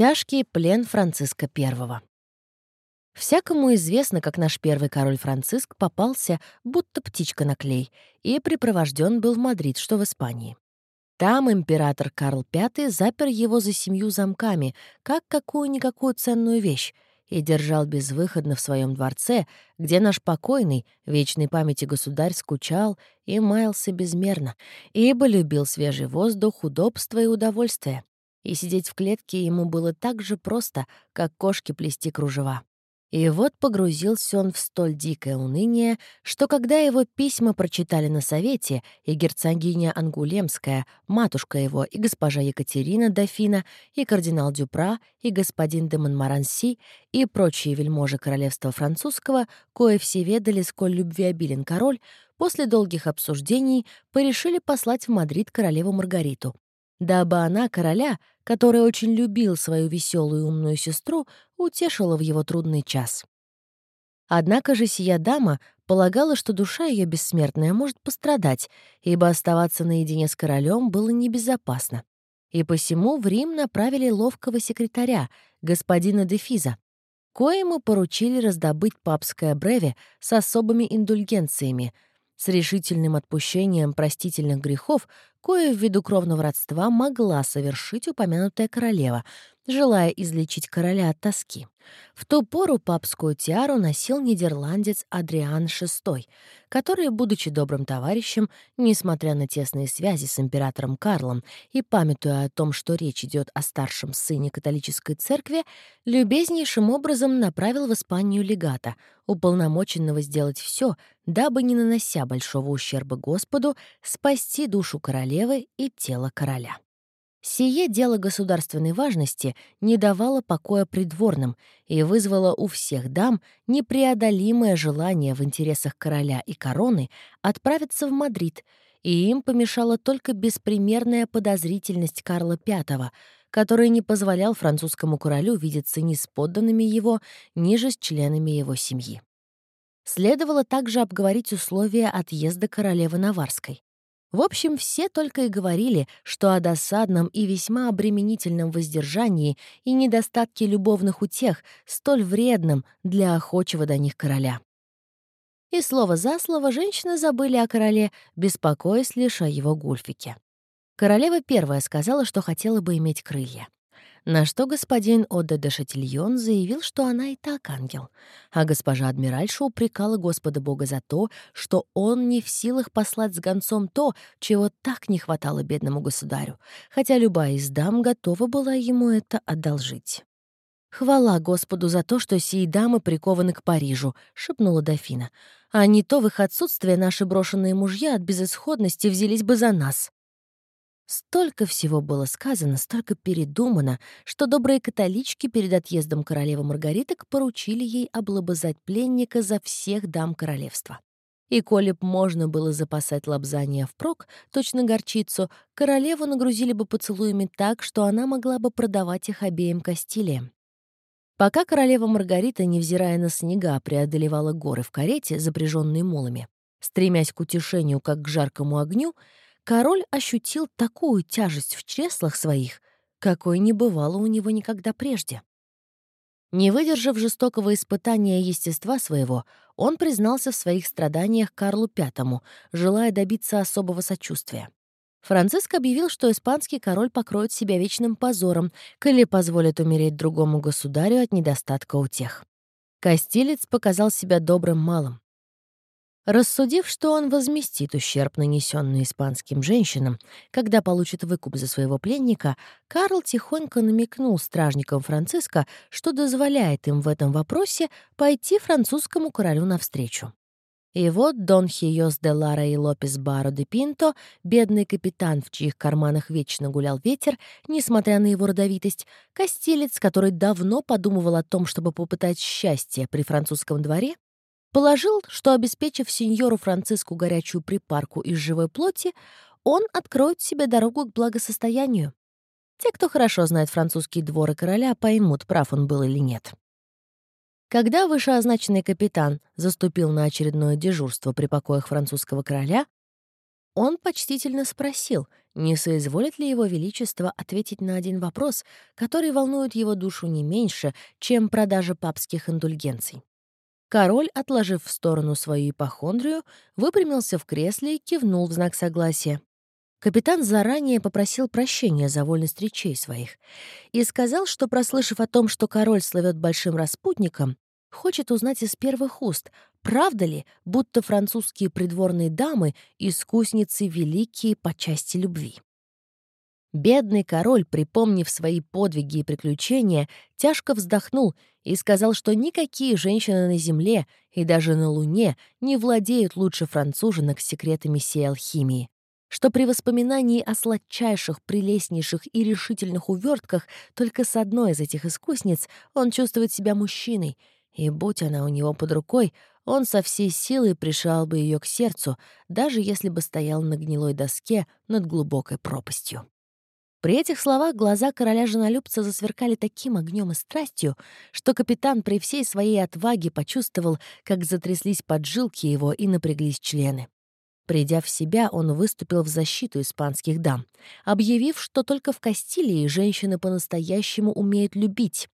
Тяжкий плен Франциска I. Всякому известно, как наш первый король Франциск попался, будто птичка на клей, и припровожден был в Мадрид, что в Испании. Там император Карл V запер его за семью замками, как какую-никакую ценную вещь, и держал безвыходно в своем дворце, где наш покойный, вечной памяти государь, скучал и маялся безмерно, ибо любил свежий воздух, удобство и удовольствие и сидеть в клетке ему было так же просто, как кошке плести кружева. И вот погрузился он в столь дикое уныние, что когда его письма прочитали на совете, и герцогиня Ангулемская, матушка его, и госпожа Екатерина Дофина, и кардинал Дюпра, и господин де Монмаранси, и прочие вельможи королевства французского, кое все ведали, сколь любвеобилен король, после долгих обсуждений порешили послать в Мадрид королеву Маргариту, дабы она короля, который очень любил свою веселую умную сестру, утешила в его трудный час. Однако же сия дама полагала, что душа ее бессмертная может пострадать, ибо оставаться наедине с королем было небезопасно. И посему в Рим направили ловкого секретаря, господина Дефиза, коему поручили раздобыть папское бреве с особыми индульгенциями — с решительным отпущением простительных грехов, кое ввиду кровного родства могла совершить упомянутая королева, желая излечить короля от тоски. В ту пору папскую тиару носил нидерландец Адриан VI, который, будучи добрым товарищем, несмотря на тесные связи с императором Карлом и памятуя о том, что речь идет о старшем сыне католической церкви, любезнейшим образом направил в Испанию легата, уполномоченного сделать все, дабы, не нанося большого ущерба Господу, спасти душу королевы и тело короля. Сие дело государственной важности не давало покоя придворным и вызвало у всех дам непреодолимое желание в интересах короля и короны отправиться в Мадрид, и им помешала только беспримерная подозрительность Карла V, который не позволял французскому королю видеться ни с подданными его, ни же с членами его семьи. Следовало также обговорить условия отъезда королевы Наварской. В общем, все только и говорили, что о досадном и весьма обременительном воздержании и недостатке любовных утех, столь вредном для охочего до них короля. И слово за слово женщины забыли о короле, беспокоясь лишь о его гульфике. Королева первая сказала, что хотела бы иметь крылья. На что господин Оде де Шатильон заявил, что она и так ангел, а госпожа Адмиральша упрекала Господа Бога за то, что он не в силах послать с гонцом то, чего так не хватало бедному государю, хотя любая из дам готова была ему это одолжить. «Хвала Господу за то, что сии дамы прикованы к Парижу», — шепнула дофина. «А не то в их отсутствие наши брошенные мужья от безысходности взялись бы за нас». Столько всего было сказано, столько передумано, что добрые католички перед отъездом королевы Маргариток поручили ей облобызать пленника за всех дам королевства. И коли б можно было запасать лапзания впрок, точно горчицу, королеву нагрузили бы поцелуями так, что она могла бы продавать их обеим Кастилиям. Пока королева Маргарита, невзирая на снега, преодолевала горы в карете, запряженной мулами, стремясь к утешению, как к жаркому огню, король ощутил такую тяжесть в чреслах своих, какой не бывало у него никогда прежде. Не выдержав жестокого испытания естества своего, он признался в своих страданиях Карлу V, желая добиться особого сочувствия. Франциск объявил, что испанский король покроет себя вечным позором, коли позволит умереть другому государю от недостатка утех. Костилец показал себя добрым малым. Рассудив, что он возместит ущерб, нанесенный испанским женщинам, когда получит выкуп за своего пленника, Карл тихонько намекнул стражникам Франциска, что дозволяет им в этом вопросе пойти французскому королю навстречу. И вот Дон Хиос де Лара и Лопес Баро де Пинто, бедный капитан, в чьих карманах вечно гулял ветер, несмотря на его родовитость, костелец, который давно подумывал о том, чтобы попытать счастье при французском дворе, Положил, что, обеспечив сеньору Франциску горячую припарку из живой плоти, он откроет себе дорогу к благосостоянию. Те, кто хорошо знает французские дворы короля, поймут, прав он был или нет. Когда вышеозначенный капитан заступил на очередное дежурство при покоях французского короля, он почтительно спросил, не соизволит ли его величество ответить на один вопрос, который волнует его душу не меньше, чем продажа папских индульгенций. Король, отложив в сторону свою ипохондрию, выпрямился в кресле и кивнул в знак согласия. Капитан заранее попросил прощения за вольность речей своих и сказал, что, прослышав о том, что король славет большим распутником, хочет узнать из первых уст, правда ли, будто французские придворные дамы — искусницы великие по части любви. Бедный король, припомнив свои подвиги и приключения, тяжко вздохнул и сказал, что никакие женщины на земле и даже на Луне не владеют лучше француженок секретами сей алхимии, что при воспоминании о сладчайших, прелестнейших и решительных увертках только с одной из этих искусниц он чувствует себя мужчиной, и, будь она у него под рукой, он со всей силы пришал бы ее к сердцу, даже если бы стоял на гнилой доске над глубокой пропастью. При этих словах глаза короля-женолюбца засверкали таким огнем и страстью, что капитан при всей своей отваге почувствовал, как затряслись поджилки его и напряглись члены. Придя в себя, он выступил в защиту испанских дам, объявив, что только в Кастилии женщины по-настоящему умеют любить,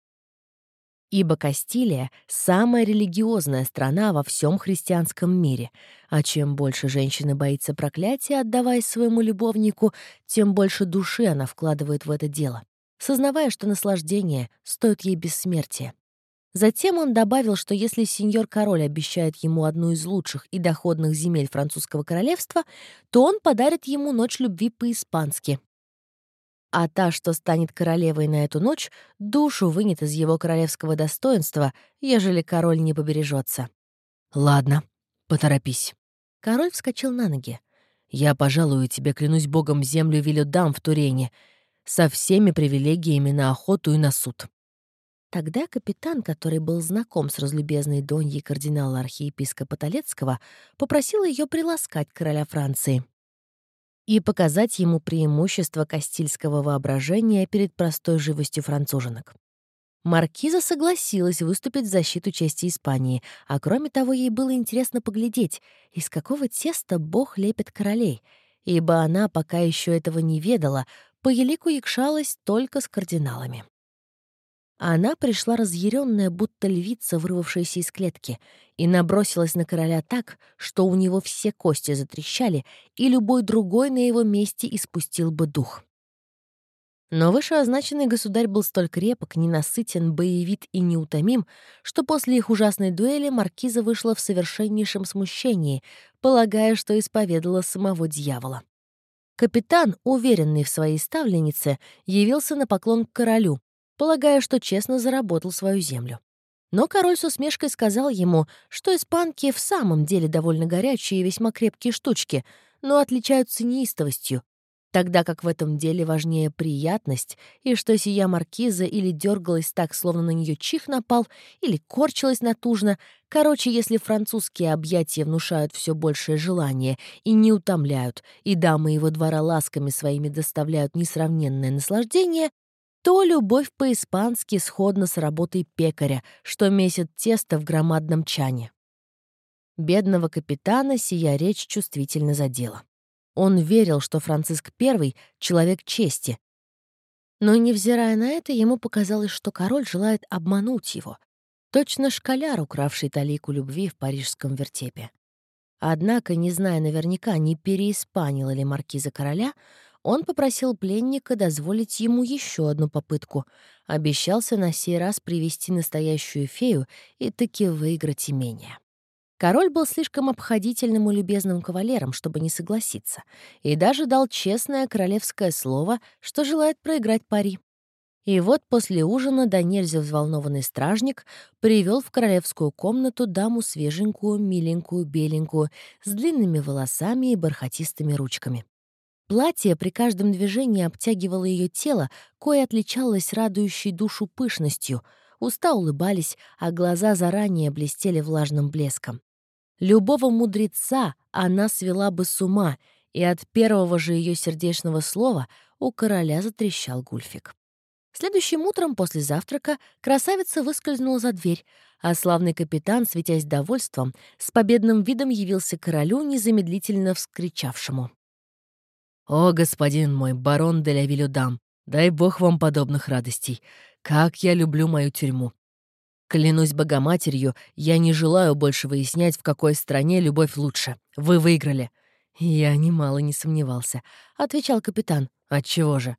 ибо Кастилия — самая религиозная страна во всем христианском мире, а чем больше женщина боится проклятия, отдаваясь своему любовнику, тем больше души она вкладывает в это дело, сознавая, что наслаждение стоит ей бессмертия. Затем он добавил, что если сеньор-король обещает ему одну из лучших и доходных земель французского королевства, то он подарит ему ночь любви по-испански, а та, что станет королевой на эту ночь, душу вынет из его королевского достоинства, ежели король не побережется. «Ладно, поторопись». Король вскочил на ноги. «Я пожалую тебе, клянусь богом, землю Вилюдам в Турене, со всеми привилегиями на охоту и на суд». Тогда капитан, который был знаком с разлюбезной доньей кардинала архиепископа Толецкого, попросил ее приласкать короля Франции и показать ему преимущество кастильского воображения перед простой живостью француженок. Маркиза согласилась выступить в защиту чести Испании, а кроме того, ей было интересно поглядеть, из какого теста бог лепит королей, ибо она пока еще этого не ведала, по елику якшалась только с кардиналами. Она пришла разъяренная, будто львица, вырвавшаяся из клетки, и набросилась на короля так, что у него все кости затрещали, и любой другой на его месте испустил бы дух. Но вышеозначенный государь был столь крепок, ненасытен, боевит и неутомим, что после их ужасной дуэли маркиза вышла в совершеннейшем смущении, полагая, что исповедала самого дьявола. Капитан, уверенный в своей ставленнице, явился на поклон к королю, полагая, что честно заработал свою землю. Но король с усмешкой сказал ему, что испанки в самом деле довольно горячие и весьма крепкие штучки, но отличаются неистовостью, тогда как в этом деле важнее приятность, и что сия маркиза или дергалась так, словно на нее чих напал, или корчилась натужно. Короче, если французские объятия внушают все большее желание и не утомляют, и дамы его двора ласками своими доставляют несравненное наслаждение, то любовь по-испански сходна с работой пекаря, что месит тесто в громадном чане. Бедного капитана сия речь чувствительно задела. Он верил, что Франциск I — человек чести. Но, невзирая на это, ему показалось, что король желает обмануть его. Точно школяр, укравший талику любви в парижском вертепе. Однако, не зная наверняка, не переиспанила ли маркиза короля, он попросил пленника дозволить ему еще одну попытку. Обещался на сей раз привести настоящую фею и таки выиграть имение. Король был слишком обходительным и любезным кавалером, чтобы не согласиться, и даже дал честное королевское слово, что желает проиграть пари. И вот после ужина до взволнованный стражник привел в королевскую комнату даму свеженькую, миленькую, беленькую, с длинными волосами и бархатистыми ручками. Платье при каждом движении обтягивало ее тело, кое отличалось радующей душу пышностью. Уста улыбались, а глаза заранее блестели влажным блеском. Любого мудреца она свела бы с ума, и от первого же ее сердечного слова у короля затрещал гульфик. Следующим утром после завтрака красавица выскользнула за дверь, а славный капитан, светясь довольством, с победным видом явился королю, незамедлительно вскричавшему. «О, господин мой, барон де ля дай бог вам подобных радостей. Как я люблю мою тюрьму. Клянусь Богоматерью, я не желаю больше выяснять, в какой стране любовь лучше. Вы выиграли». «Я немало не сомневался», — отвечал капитан. «Отчего же?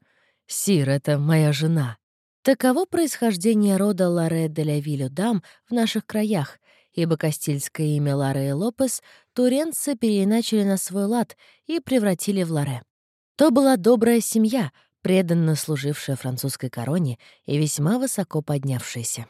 Сир, это моя жена». Таково происхождение рода Ларе де ля Вилюдам в наших краях, ибо кастильское имя Ларе Лопес туренцы переиначили на свой лад и превратили в Ларе. То была добрая семья, преданно служившая французской короне и весьма высоко поднявшаяся.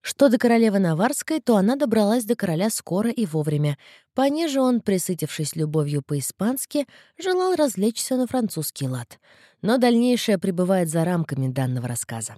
Что до королевы Наварской, то она добралась до короля скоро и вовремя. Понеже он, присытившись любовью по-испански, желал развлечься на французский лад. Но дальнейшее пребывает за рамками данного рассказа.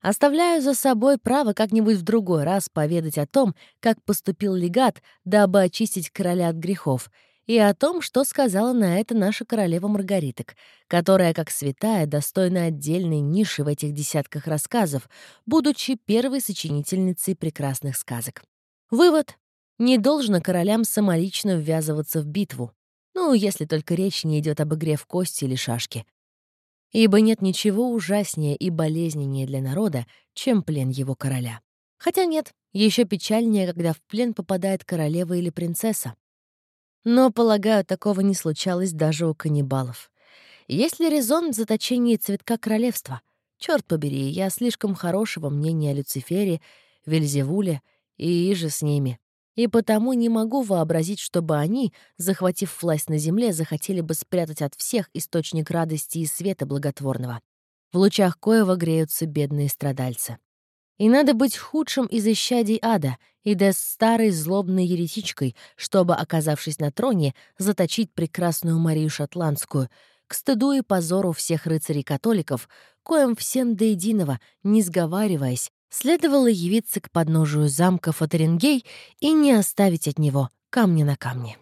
Оставляю за собой право как-нибудь в другой раз поведать о том, как поступил легат, дабы очистить короля от грехов, и о том, что сказала на это наша королева Маргариток, которая, как святая, достойна отдельной ниши в этих десятках рассказов, будучи первой сочинительницей прекрасных сказок. Вывод. Не должно королям самолично ввязываться в битву. Ну, если только речь не идет об игре в кости или шашки. Ибо нет ничего ужаснее и болезненнее для народа, чем плен его короля. Хотя нет, еще печальнее, когда в плен попадает королева или принцесса. Но, полагаю, такого не случалось даже у каннибалов. Есть ли резон в заточении цветка королевства? Черт побери, я слишком хорошего мнения о Люцифере, Вельзевуле и иже с ними. И потому не могу вообразить, чтобы они, захватив власть на земле, захотели бы спрятать от всех источник радости и света благотворного. В лучах коего греются бедные страдальцы. И надо быть худшим из исчадий ада, и да старой злобной еретичкой, чтобы, оказавшись на троне, заточить прекрасную Марию Шотландскую, к стыду и позору всех рыцарей-католиков, коим всем до единого, не сговариваясь, следовало явиться к подножию замка Фатерингей и не оставить от него камня на камне.